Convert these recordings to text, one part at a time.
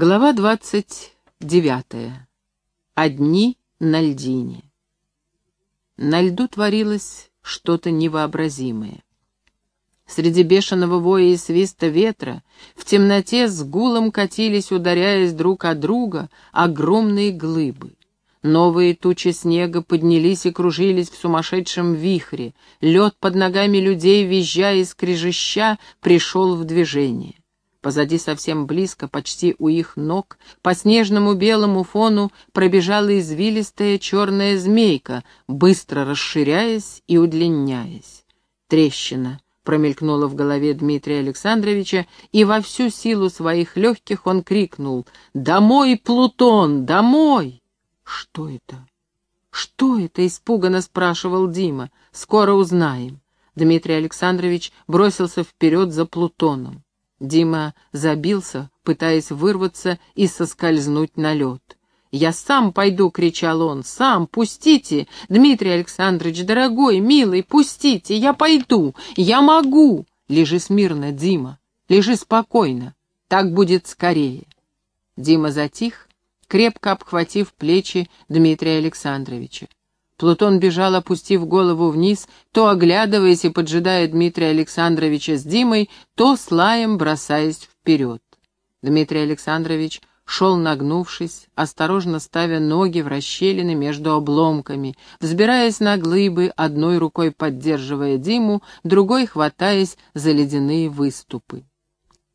Глава двадцать девятая. Одни на льдине. На льду творилось что-то невообразимое. Среди бешеного воя и свиста ветра в темноте с гулом катились, ударяясь друг от друга, огромные глыбы. Новые тучи снега поднялись и кружились в сумасшедшем вихре. Лед под ногами людей, визжа и скрежеща, пришел в движение. Позади совсем близко, почти у их ног, по снежному белому фону пробежала извилистая черная змейка, быстро расширяясь и удлиняясь. Трещина промелькнула в голове Дмитрия Александровича, и во всю силу своих легких он крикнул «Домой, Плутон, домой!» «Что это? Что это?» — испуганно спрашивал Дима. «Скоро узнаем». Дмитрий Александрович бросился вперед за Плутоном. Дима забился, пытаясь вырваться и соскользнуть на лед. «Я сам пойду!» — кричал он. «Сам! Пустите! Дмитрий Александрович, дорогой, милый, пустите! Я пойду! Я могу!» «Лежи смирно, Дима! Лежи спокойно! Так будет скорее!» Дима затих, крепко обхватив плечи Дмитрия Александровича. Плутон бежал, опустив голову вниз, то оглядываясь и поджидая Дмитрия Александровича с Димой, то с лаем бросаясь вперед. Дмитрий Александрович шел нагнувшись, осторожно ставя ноги в расщелины между обломками, взбираясь на глыбы, одной рукой поддерживая Диму, другой хватаясь за ледяные выступы.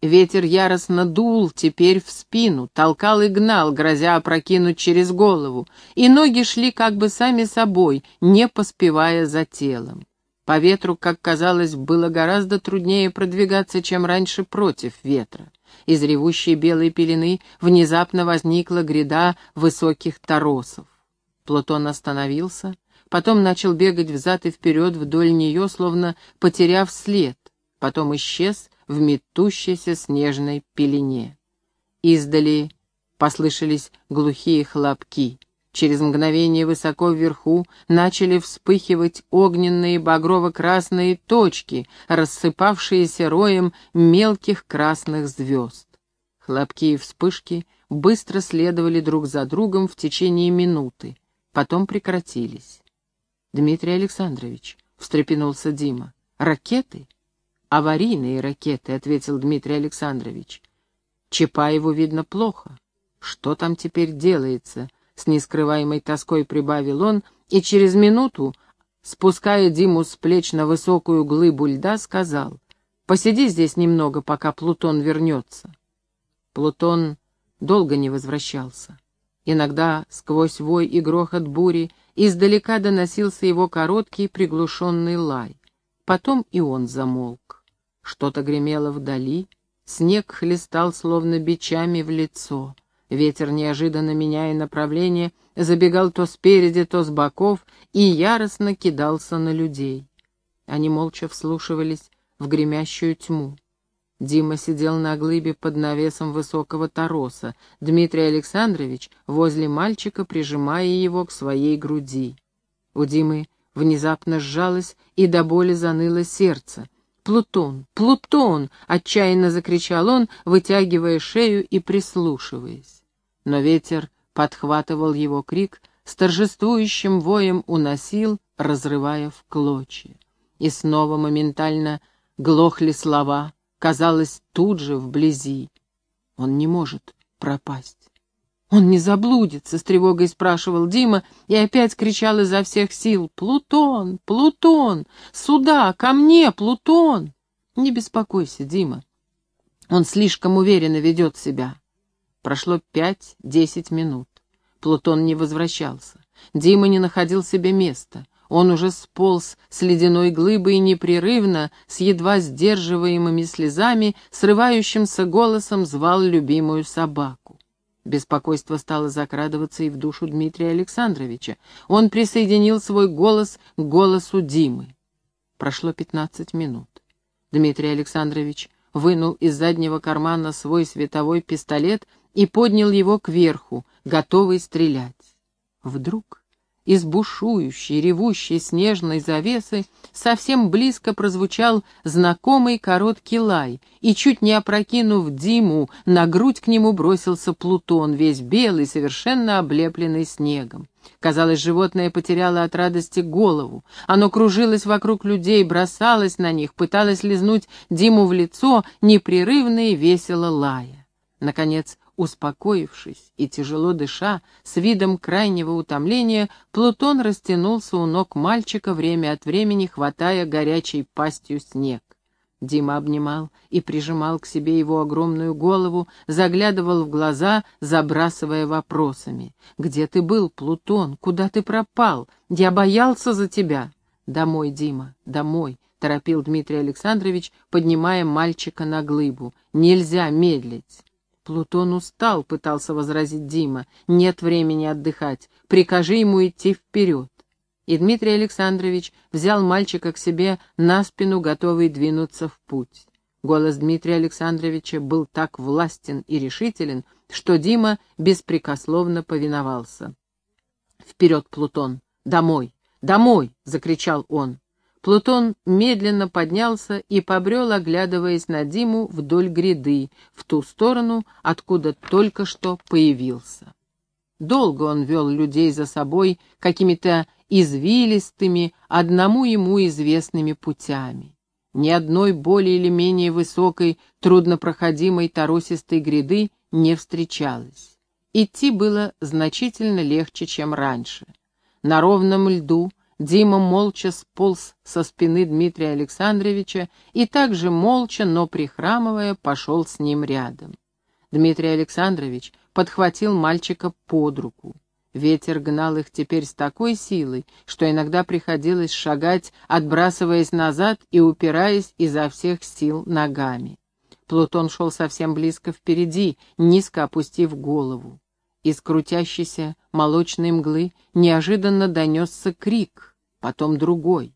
Ветер яростно дул теперь в спину, толкал и гнал, грозя опрокинуть через голову, и ноги шли как бы сами собой, не поспевая за телом. По ветру, как казалось, было гораздо труднее продвигаться, чем раньше против ветра. Из ревущей белой пелены внезапно возникла гряда высоких торосов. Плутон остановился, потом начал бегать взад и вперед вдоль нее, словно потеряв след, потом исчез в метущейся снежной пелене. Издали послышались глухие хлопки. Через мгновение высоко вверху начали вспыхивать огненные багрово-красные точки, рассыпавшиеся роем мелких красных звезд. Хлопки и вспышки быстро следовали друг за другом в течение минуты, потом прекратились. «Дмитрий Александрович», — встрепенулся Дима, — «ракеты?» «Аварийные ракеты», — ответил Дмитрий Александрович. «Чапаеву видно плохо. Что там теперь делается?» С нескрываемой тоской прибавил он, и через минуту, спуская Диму с плеч на высокую глыбу льда, сказал, «Посиди здесь немного, пока Плутон вернется». Плутон долго не возвращался. Иногда сквозь вой и грохот бури издалека доносился его короткий приглушенный лай. Потом и он замолк. Что-то гремело вдали, снег хлестал словно бичами в лицо. Ветер, неожиданно меняя направление, забегал то спереди, то с боков и яростно кидался на людей. Они молча вслушивались в гремящую тьму. Дима сидел на глыбе под навесом высокого тороса, Дмитрий Александрович возле мальчика, прижимая его к своей груди. У Димы внезапно сжалось и до боли заныло сердце. «Плутон! Плутон!» — отчаянно закричал он, вытягивая шею и прислушиваясь. Но ветер подхватывал его крик, с торжествующим воем уносил, разрывая в клочья. И снова моментально глохли слова, казалось, тут же вблизи. Он не может пропасть. «Он не заблудится?» — с тревогой спрашивал Дима и опять кричал изо всех сил. «Плутон! Плутон! Сюда! Ко мне, Плутон!» «Не беспокойся, Дима. Он слишком уверенно ведет себя». Прошло пять-десять минут. Плутон не возвращался. Дима не находил себе места. Он уже сполз с ледяной глыбы и непрерывно, с едва сдерживаемыми слезами, срывающимся голосом звал любимую собаку. Беспокойство стало закрадываться и в душу Дмитрия Александровича. Он присоединил свой голос к голосу Димы. Прошло пятнадцать минут. Дмитрий Александрович вынул из заднего кармана свой световой пистолет и поднял его кверху, готовый стрелять. Вдруг из бушующей, ревущей снежной завесы совсем близко прозвучал знакомый короткий лай, и, чуть не опрокинув Диму, на грудь к нему бросился Плутон, весь белый, совершенно облепленный снегом. Казалось, животное потеряло от радости голову. Оно кружилось вокруг людей, бросалось на них, пыталось лизнуть Диму в лицо, непрерывно и весело лая. Наконец, Успокоившись и тяжело дыша, с видом крайнего утомления, Плутон растянулся у ног мальчика, время от времени хватая горячей пастью снег. Дима обнимал и прижимал к себе его огромную голову, заглядывал в глаза, забрасывая вопросами. «Где ты был, Плутон? Куда ты пропал? Я боялся за тебя!» «Домой, Дима, домой!» — торопил Дмитрий Александрович, поднимая мальчика на глыбу. «Нельзя медлить!» Плутон устал, пытался возразить Дима. Нет времени отдыхать. Прикажи ему идти вперед. И Дмитрий Александрович взял мальчика к себе на спину, готовый двинуться в путь. Голос Дмитрия Александровича был так властен и решителен, что Дима беспрекословно повиновался. «Вперед, Плутон! Домой! Домой!» — закричал он. Плутон медленно поднялся и побрел, оглядываясь на Диму вдоль гряды, в ту сторону, откуда только что появился. Долго он вел людей за собой какими-то извилистыми, одному ему известными путями. Ни одной более или менее высокой, труднопроходимой торосистой гряды не встречалось. Идти было значительно легче, чем раньше. На ровном льду — Дима молча сполз со спины Дмитрия Александровича и также молча, но прихрамывая, пошел с ним рядом. Дмитрий Александрович подхватил мальчика под руку. Ветер гнал их теперь с такой силой, что иногда приходилось шагать, отбрасываясь назад и упираясь изо всех сил ногами. Плутон шел совсем близко впереди, низко опустив голову. Из крутящейся молочной мглы неожиданно донесся крик — потом другой.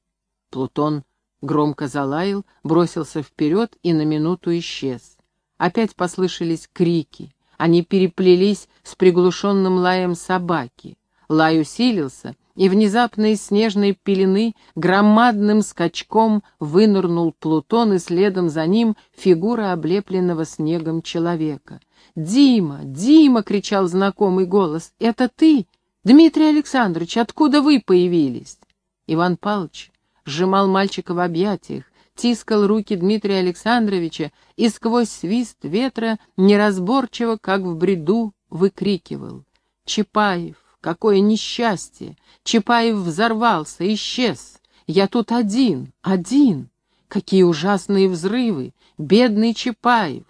Плутон громко залаял, бросился вперед и на минуту исчез. Опять послышались крики. Они переплелись с приглушенным лаем собаки. Лай усилился, и внезапно из снежной пелены громадным скачком вынырнул Плутон, и следом за ним фигура облепленного снегом человека. «Дима! Дима!» — кричал знакомый голос. «Это ты? Дмитрий Александрович, откуда вы появились?» Иван Павлович сжимал мальчика в объятиях, тискал руки Дмитрия Александровича и сквозь свист ветра неразборчиво, как в бреду, выкрикивал. «Чапаев, какое несчастье! Чапаев взорвался, исчез! Я тут один, один! Какие ужасные взрывы! Бедный Чапаев!»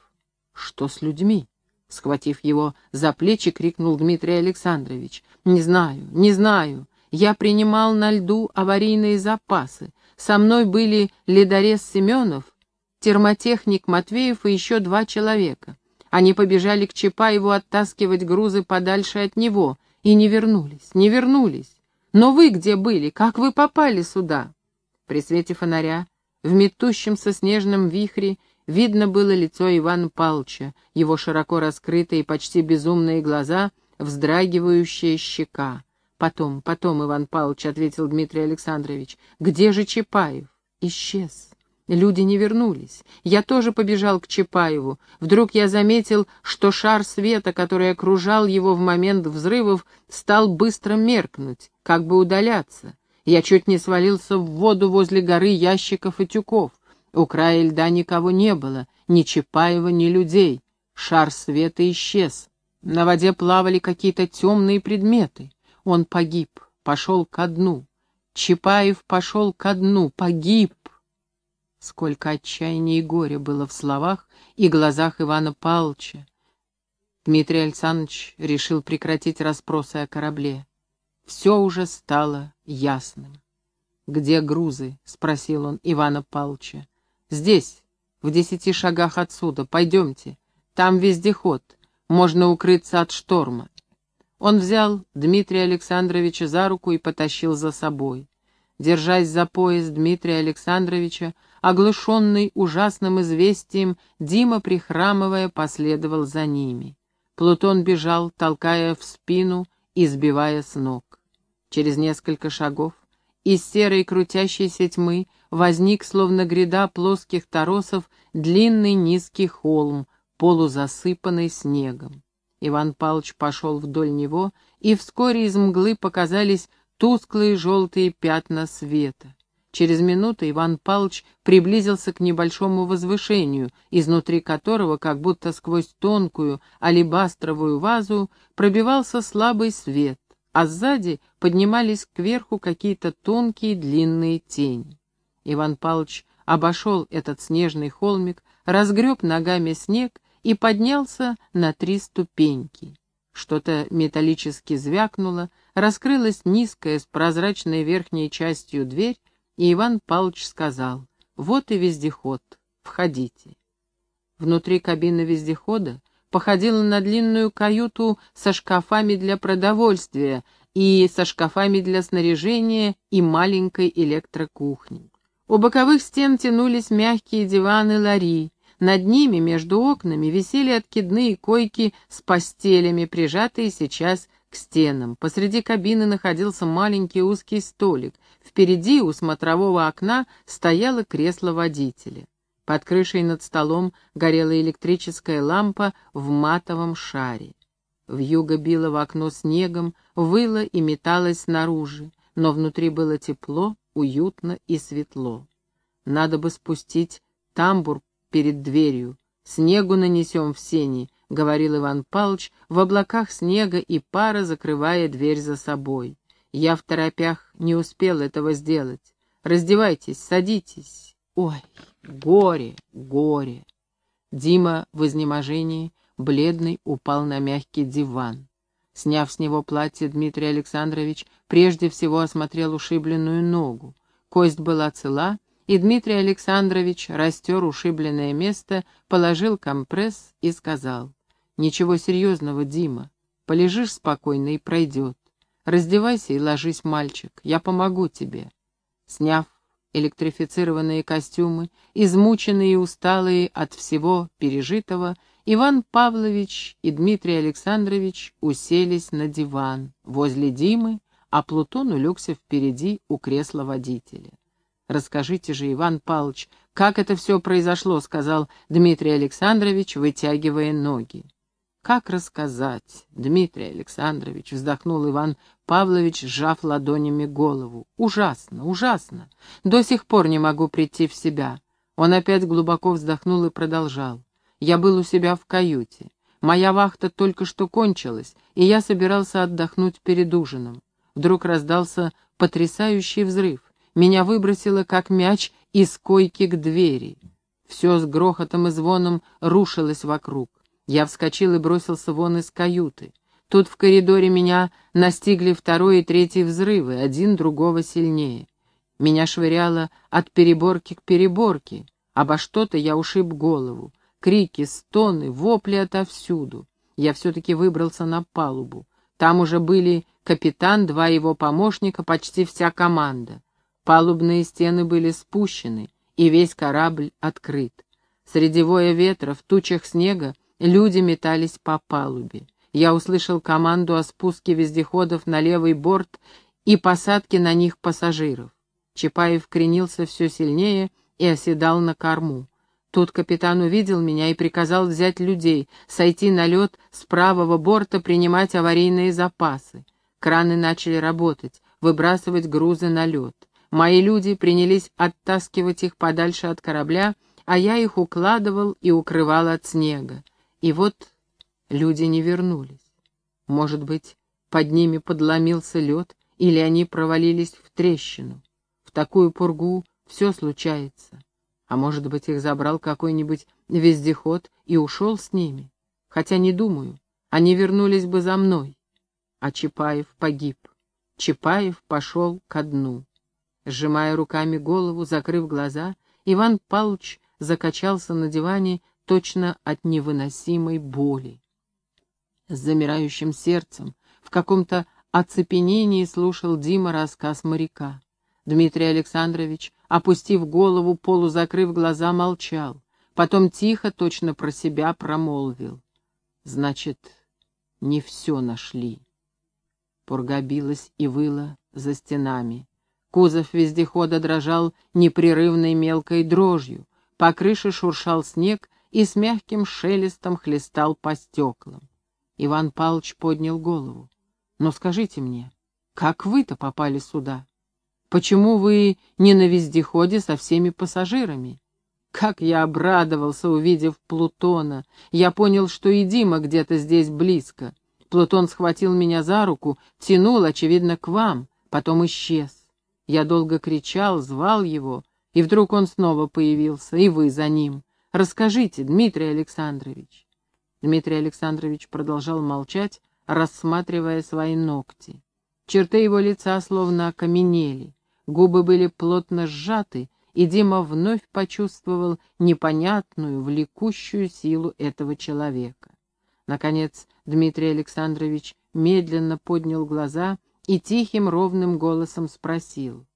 «Что с людьми?» Схватив его за плечи, крикнул Дмитрий Александрович. «Не знаю, не знаю. Я принимал на льду аварийные запасы. Со мной были ледорез Семенов, термотехник Матвеев и еще два человека. Они побежали к Чапаеву оттаскивать грузы подальше от него и не вернулись, не вернулись. Но вы где были? Как вы попали сюда? При свете фонаря, в метущемся снежном вихре, видно было лицо Ивана Палча, его широко раскрытые, почти безумные глаза, вздрагивающая щека. «Потом, потом, Иван Павлович», — ответил Дмитрий Александрович. «Где же Чапаев?» «Исчез. Люди не вернулись. Я тоже побежал к Чапаеву. Вдруг я заметил, что шар света, который окружал его в момент взрывов, стал быстро меркнуть, как бы удаляться. Я чуть не свалился в воду возле горы ящиков и тюков. У края льда никого не было, ни Чапаева, ни людей. Шар света исчез. На воде плавали какие-то темные предметы. Он погиб, пошел ко дну. Чапаев пошел ко дну, погиб. Сколько отчаяния и горя было в словах и глазах Ивана Павловича. Дмитрий Александрович решил прекратить расспросы о корабле. Все уже стало ясным. «Где грузы?» — спросил он Ивана Павловича. «Здесь, в десяти шагах отсюда. Пойдемте. Там вездеход. Можно укрыться от шторма. Он взял Дмитрия Александровича за руку и потащил за собой. Держась за пояс Дмитрия Александровича, оглушенный ужасным известием, Дима, прихрамывая, последовал за ними. Плутон бежал, толкая в спину и сбивая с ног. Через несколько шагов из серой крутящейся тьмы возник, словно гряда плоских торосов, длинный низкий холм, полузасыпанный снегом. Иван Павлович пошел вдоль него, и вскоре из мглы показались тусклые желтые пятна света. Через минуту Иван Павлович приблизился к небольшому возвышению, изнутри которого, как будто сквозь тонкую алебастровую вазу, пробивался слабый свет, а сзади поднимались кверху какие-то тонкие длинные тени. Иван Павлович обошел этот снежный холмик, разгреб ногами снег и поднялся на три ступеньки. Что-то металлически звякнуло, раскрылась низкая с прозрачной верхней частью дверь, и Иван Павлович сказал, «Вот и вездеход, входите». Внутри кабины вездехода походила на длинную каюту со шкафами для продовольствия и со шкафами для снаряжения и маленькой электрокухней. У боковых стен тянулись мягкие диваны лари, над ними, между окнами, висели откидные койки с постелями, прижатые сейчас к стенам. Посреди кабины находился маленький узкий столик. Впереди у смотрового окна стояло кресло водителя. Под крышей над столом горела электрическая лампа в матовом шаре. Вьюга била в окно снегом, выла и металась снаружи, но внутри было тепло, уютно и светло. Надо бы спустить тамбур перед дверью. Снегу нанесем в сени, — говорил Иван Павлович, в облаках снега и пара, закрывая дверь за собой. Я в торопях не успел этого сделать. Раздевайтесь, садитесь. Ой, горе, горе. Дима в изнеможении, бледный, упал на мягкий диван. Сняв с него платье, Дмитрий Александрович прежде всего осмотрел ушибленную ногу. Кость была цела, и Дмитрий Александрович растер ушибленное место, положил компресс и сказал, «Ничего серьезного, Дима, полежишь спокойно и пройдет. Раздевайся и ложись, мальчик, я помогу тебе». Сняв электрифицированные костюмы, измученные и усталые от всего пережитого, Иван Павлович и Дмитрий Александрович уселись на диван возле Димы, а Плутон улегся впереди у кресла водителя. «Расскажите же, Иван Павлович, как это все произошло», — сказал Дмитрий Александрович, вытягивая ноги. «Как рассказать, Дмитрий Александрович?» — вздохнул Иван Павлович, сжав ладонями голову. «Ужасно, ужасно. До сих пор не могу прийти в себя». Он опять глубоко вздохнул и продолжал. «Я был у себя в каюте. Моя вахта только что кончилась, и я собирался отдохнуть перед ужином. Вдруг раздался потрясающий взрыв. Меня выбросило, как мяч, из койки к двери. Все с грохотом и звоном рушилось вокруг. Я вскочил и бросился вон из каюты. Тут в коридоре меня настигли второй и третий взрывы, один другого сильнее. Меня швыряло от переборки к переборке. Обо что-то я ушиб голову. Крики, стоны, вопли отовсюду. Я все-таки выбрался на палубу. Там уже были капитан, два его помощника, почти вся команда. Палубные стены были спущены, и весь корабль открыт. Среди воя ветра, в тучах снега, люди метались по палубе. Я услышал команду о спуске вездеходов на левый борт и посадке на них пассажиров. Чапаев кренился все сильнее и оседал на корму. Тут капитан увидел меня и приказал взять людей, сойти на лед с правого борта, принимать аварийные запасы. Краны начали работать, выбрасывать грузы на лед. Мои люди принялись оттаскивать их подальше от корабля, а я их укладывал и укрывал от снега. И вот люди не вернулись. Может быть, под ними подломился лед, или они провалились в трещину. В такую пургу все случается. А может быть, их забрал какой-нибудь вездеход и ушел с ними. Хотя не думаю, они вернулись бы за мной. А Чапаев погиб. Чапаев пошел ко дну. Сжимая руками голову, закрыв глаза, Иван Павлович закачался на диване точно от невыносимой боли. С замирающим сердцем, в каком-то оцепенении слушал Дима рассказ моряка. Дмитрий Александрович, опустив голову, полузакрыв глаза, молчал. Потом тихо, точно про себя промолвил. Значит, не все нашли. Пурга билась и выла за стенами. Кузов вездехода дрожал непрерывной мелкой дрожью, по крыше шуршал снег и с мягким шелестом хлестал по стеклам. Иван Павлович поднял голову. «Но скажите мне, как вы-то попали сюда? Почему вы не на вездеходе со всеми пассажирами?» Как я обрадовался, увидев Плутона. Я понял, что и Дима где-то здесь близко. Плутон схватил меня за руку, тянул, очевидно, к вам, потом исчез. Я долго кричал, звал его, и вдруг он снова появился, и вы за ним. Расскажите, Дмитрий Александрович. Дмитрий Александрович продолжал молчать, рассматривая свои ногти. Черты его лица словно окаменели, губы были плотно сжаты, и Дима вновь почувствовал непонятную, влекущую силу этого человека. Наконец Дмитрий Александрович медленно поднял глаза и тихим ровным голосом спросил.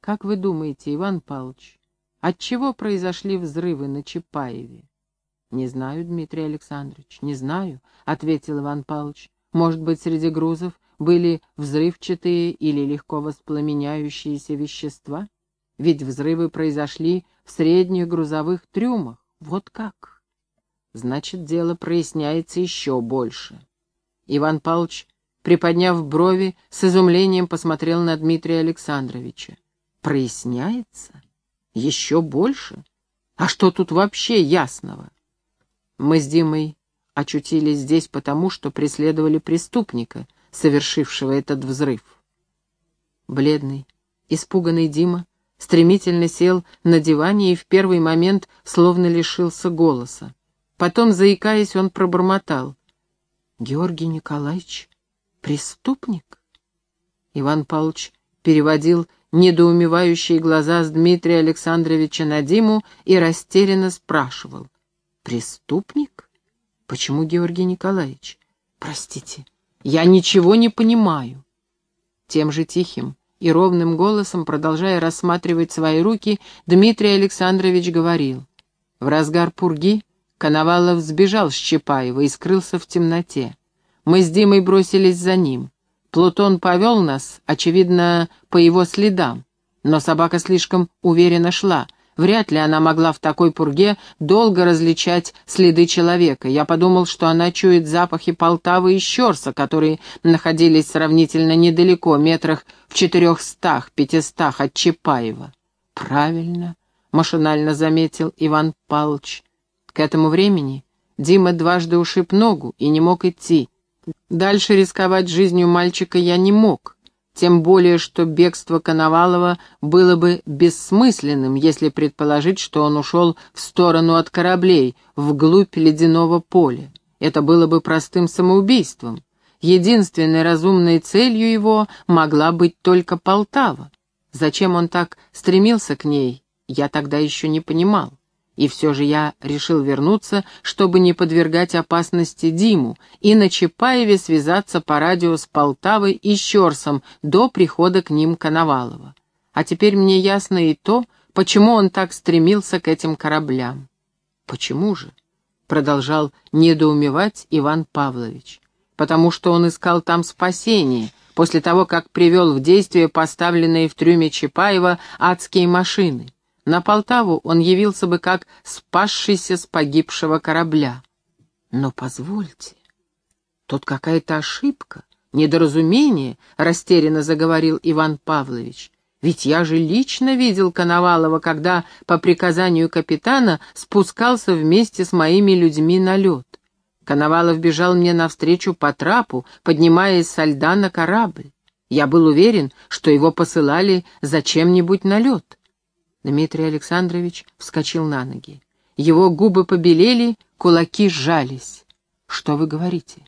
«Как вы думаете, Иван Павлович, отчего произошли взрывы на Чапаеве?» «Не знаю, Дмитрий Александрович, не знаю», — ответил Иван Павлович. «Может быть, среди грузов были взрывчатые или легко воспламеняющиеся вещества?» Ведь взрывы произошли в средних грузовых трюмах. Вот как. Значит, дело проясняется еще больше. Иван Павлович, приподняв брови, с изумлением посмотрел на Дмитрия Александровича. Проясняется? Еще больше? А что тут вообще ясного? Мы с Димой очутились здесь потому, что преследовали преступника, совершившего этот взрыв. Бледный, испуганный Дима стремительно сел на диване и в первый момент словно лишился голоса. Потом, заикаясь, он пробормотал. «Георгий Николаевич преступник?» Иван Павлович переводил недоумевающие глаза с Дмитрия Александровича на Диму и растерянно спрашивал. «Преступник? Почему Георгий Николаевич? Простите, я ничего не понимаю». Тем же тихим, и ровным голосом, продолжая рассматривать свои руки, Дмитрий Александрович говорил. В разгар пурги Коновалов сбежал с Чапаева и скрылся в темноте. Мы с Димой бросились за ним. Плутон повел нас, очевидно, по его следам. Но собака слишком уверенно шла — Вряд ли она могла в такой пурге долго различать следы человека. Я подумал, что она чует запахи Полтавы и Щерса, которые находились сравнительно недалеко, метрах в четырехстах-пятистах от Чапаева. «Правильно», — машинально заметил Иван Павлович. К этому времени Дима дважды ушиб ногу и не мог идти. Дальше рисковать жизнью мальчика я не мог тем более что бегство Коновалова было бы бессмысленным, если предположить, что он ушел в сторону от кораблей, вглубь ледяного поля. Это было бы простым самоубийством. Единственной разумной целью его могла быть только Полтава. Зачем он так стремился к ней, я тогда еще не понимал. И все же я решил вернуться, чтобы не подвергать опасности Диму, и на Чапаеве связаться по радио с Полтавой и Щерсом до прихода к ним Коновалова. А теперь мне ясно и то, почему он так стремился к этим кораблям. «Почему же?» — продолжал недоумевать Иван Павлович. «Потому что он искал там спасение, после того, как привел в действие поставленные в трюме Чапаева адские машины». На Полтаву он явился бы как спасшийся с погибшего корабля. Но позвольте, тут какая-то ошибка, недоразумение, растерянно заговорил Иван Павлович. Ведь я же лично видел Коновалова, когда по приказанию капитана спускался вместе с моими людьми на лед. Коновалов бежал мне навстречу по трапу, поднимаясь со льда на корабль. Я был уверен, что его посылали зачем-нибудь на лед. Дмитрий Александрович вскочил на ноги. Его губы побелели, кулаки сжались. «Что вы говорите?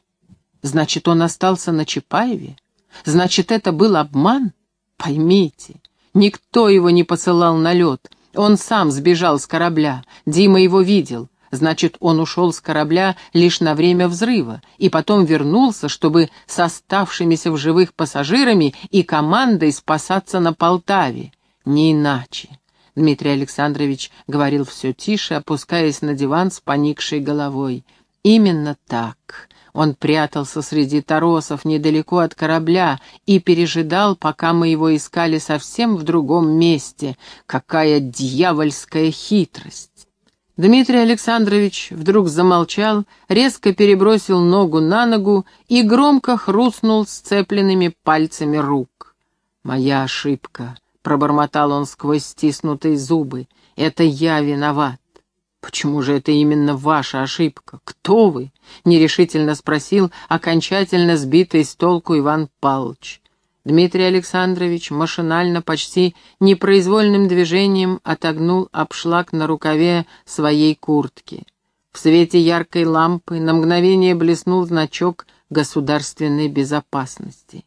Значит, он остался на Чапаеве? Значит, это был обман? Поймите, никто его не посылал на лед. Он сам сбежал с корабля. Дима его видел. Значит, он ушел с корабля лишь на время взрыва и потом вернулся, чтобы с оставшимися в живых пассажирами и командой спасаться на Полтаве. Не иначе. Дмитрий Александрович говорил все тише, опускаясь на диван с поникшей головой. «Именно так. Он прятался среди торосов недалеко от корабля и пережидал, пока мы его искали совсем в другом месте. Какая дьявольская хитрость! Дмитрий Александрович вдруг замолчал, резко перебросил ногу на ногу и громко хрустнул сцепленными пальцами рук. «Моя ошибка», — пробормотал он сквозь стиснутые зубы, — «это я виноват». «Почему же это именно ваша ошибка? Кто вы?» — нерешительно спросил окончательно сбитый с толку Иван Павлович. Дмитрий Александрович машинально, почти непроизвольным движением отогнул обшлаг на рукаве своей куртки. В свете яркой лампы на мгновение блеснул значок государственной безопасности.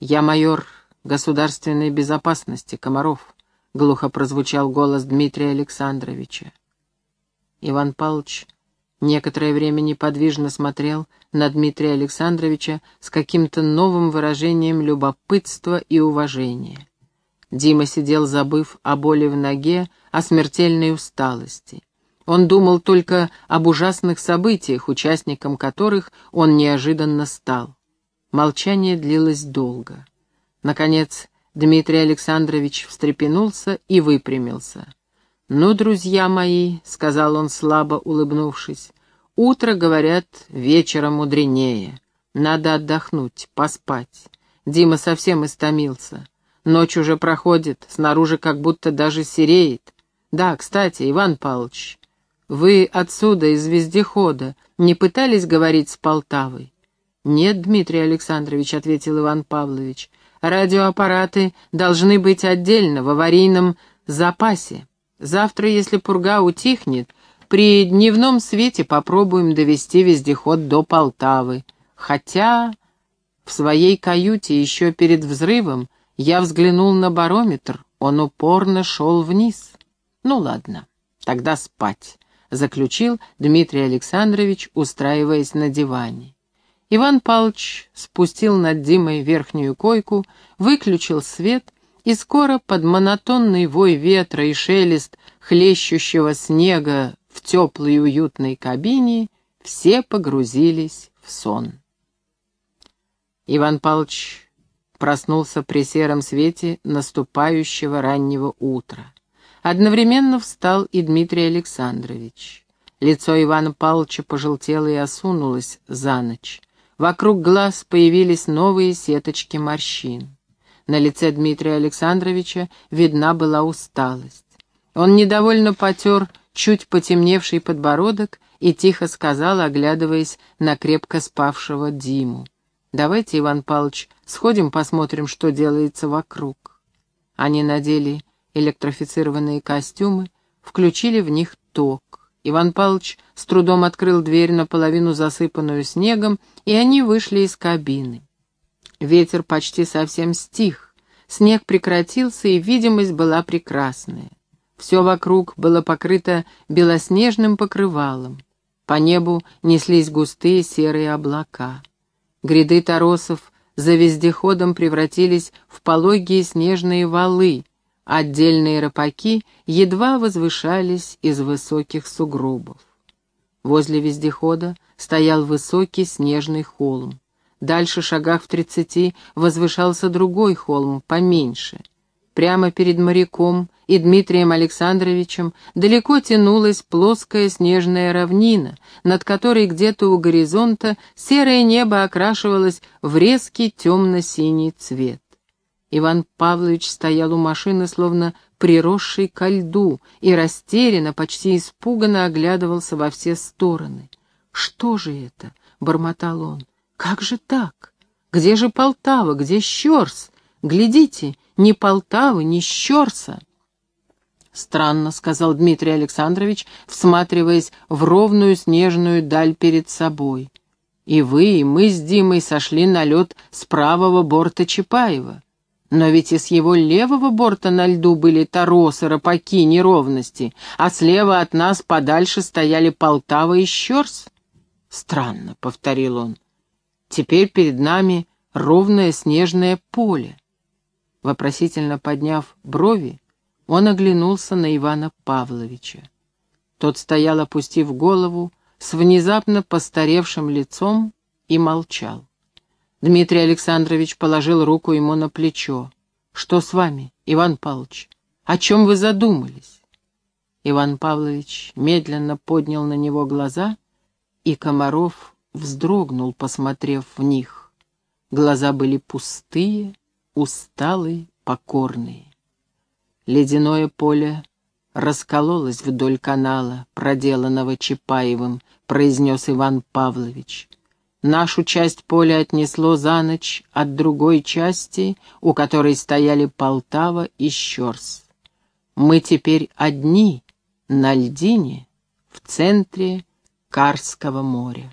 «Я майор государственной безопасности, Комаров», — глухо прозвучал голос Дмитрия Александровича. Иван Павлович некоторое время неподвижно смотрел на Дмитрия Александровича с каким-то новым выражением любопытства и уважения. Дима сидел, забыв о боли в ноге, о смертельной усталости. Он думал только об ужасных событиях, участником которых он неожиданно стал. Молчание длилось долго. Наконец, Дмитрий Александрович встрепенулся и выпрямился. «Ну, друзья мои», — сказал он слабо улыбнувшись, — «утро, говорят, вечера мудренее. Надо отдохнуть, поспать. Дима совсем истомился. Ночь уже проходит, снаружи как будто даже сереет. Да, кстати, Иван Павлович, вы отсюда, из вездехода, не пытались говорить с Полтавой?» «Нет, Дмитрий Александрович», — ответил Иван Павлович, — «радиоаппараты должны быть отдельно, в аварийном запасе. Завтра, если пурга утихнет, при дневном свете попробуем довести вездеход до Полтавы. Хотя в своей каюте еще перед взрывом я взглянул на барометр, он упорно шел вниз. Ну ладно, тогда спать, заключил Дмитрий Александрович, устраиваясь на диване. Иван Павлович спустил над Димой верхнюю койку, выключил свет и скоро под монотонный вой ветра и шелест хлещущего снега в теплой и уютной кабине все погрузились в сон. Иван Павлович проснулся при сером свете наступающего раннего утра. Одновременно встал и Дмитрий Александрович. Лицо Ивана Павловича пожелтело и осунулось за ночь. Вокруг глаз появились новые сеточки морщин. На лице Дмитрия Александровича видна была усталость. Он недовольно потер чуть потемневший подбородок и тихо сказал, оглядываясь на крепко спавшего Диму. «Давайте, Иван Павлович, сходим посмотрим, что делается вокруг». Они надели электрифицированные костюмы, включили в них ток. Иван Павлович с трудом открыл дверь, наполовину засыпанную снегом, и они вышли из кабины. Ветер почти совсем стих, снег прекратился, и видимость была прекрасная. Все вокруг было покрыто белоснежным покрывалом. По небу неслись густые серые облака. Гряды торосов за вездеходом превратились в пологие снежные валы, отдельные рапаки едва возвышались из высоких сугробов. Возле вездехода стоял высокий снежный холм. Дальше, шагах в тридцати, возвышался другой холм, поменьше. Прямо перед моряком и Дмитрием Александровичем далеко тянулась плоская снежная равнина, над которой где-то у горизонта серое небо окрашивалось в резкий темно-синий цвет. Иван Павлович стоял у машины, словно приросший ко льду, и растерянно, почти испуганно оглядывался во все стороны. «Что же это?» — бормотал он. Как же так? Где же Полтава, где Щерс? Глядите, ни Полтавы, ни Щерса. «Странно», — сказал Дмитрий Александрович, всматриваясь в ровную снежную даль перед собой. «И вы, и мы с Димой сошли на лед с правого борта Чапаева. Но ведь и с его левого борта на льду были торосы, рапаки, неровности, а слева от нас подальше стояли Полтава и Щерс». «Странно», — повторил он. Теперь перед нами ровное снежное поле. Вопросительно подняв брови, он оглянулся на Ивана Павловича. Тот стоял, опустив голову, с внезапно постаревшим лицом и молчал. Дмитрий Александрович положил руку ему на плечо. «Что с вами, Иван Павлович? О чем вы задумались?» Иван Павлович медленно поднял на него глаза, и Комаров вздрогнул, посмотрев в них. Глаза были пустые, усталые, покорные. Ледяное поле раскололось вдоль канала, проделанного Чапаевым, произнес Иван Павлович. Нашу часть поля отнесло за ночь от другой части, у которой стояли Полтава и Щерс. Мы теперь одни на льдине в центре Карского моря.